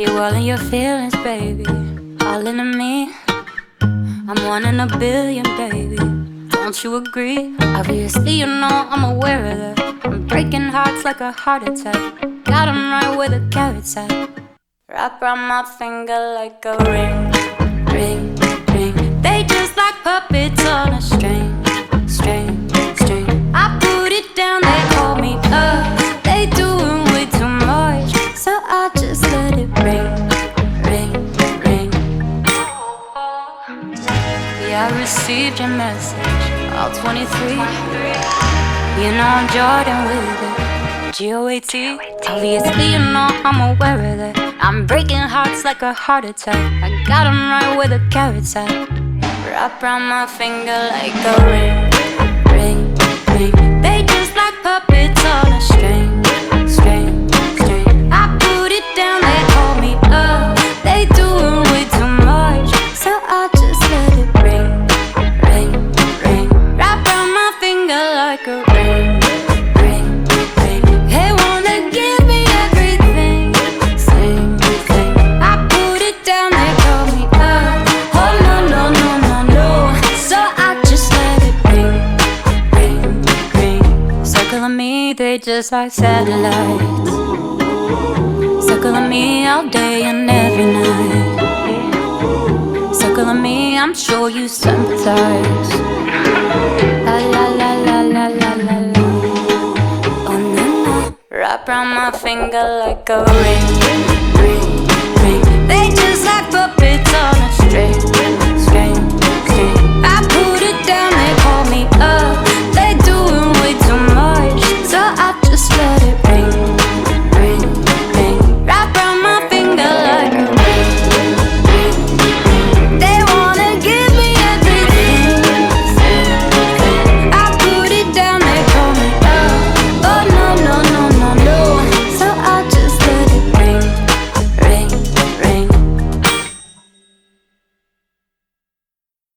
You all in your feelings, baby. All into me. I'm one in a billion, baby. Don't you agree? Obviously, you know I'm aware of that. I'm breaking hearts like a heart attack. Got 'em right where the carats at. Wrap around my finger like a ring, ring, ring. I received your message, all 23. You know I'm Jordan with it. G-O-A-T Obviously you know I'm aware of that. I'm breaking hearts like a heart attack. I got 'em right where the carats at. Wrap around my finger like a ring, ring, ring Circling me, they just like satellites. Circling me all day and every night. Circling me, I'm sure you sympathize. La la la la la la la la. Oh Wrap around my finger like a ring, ring, ring. They just like puppets on a string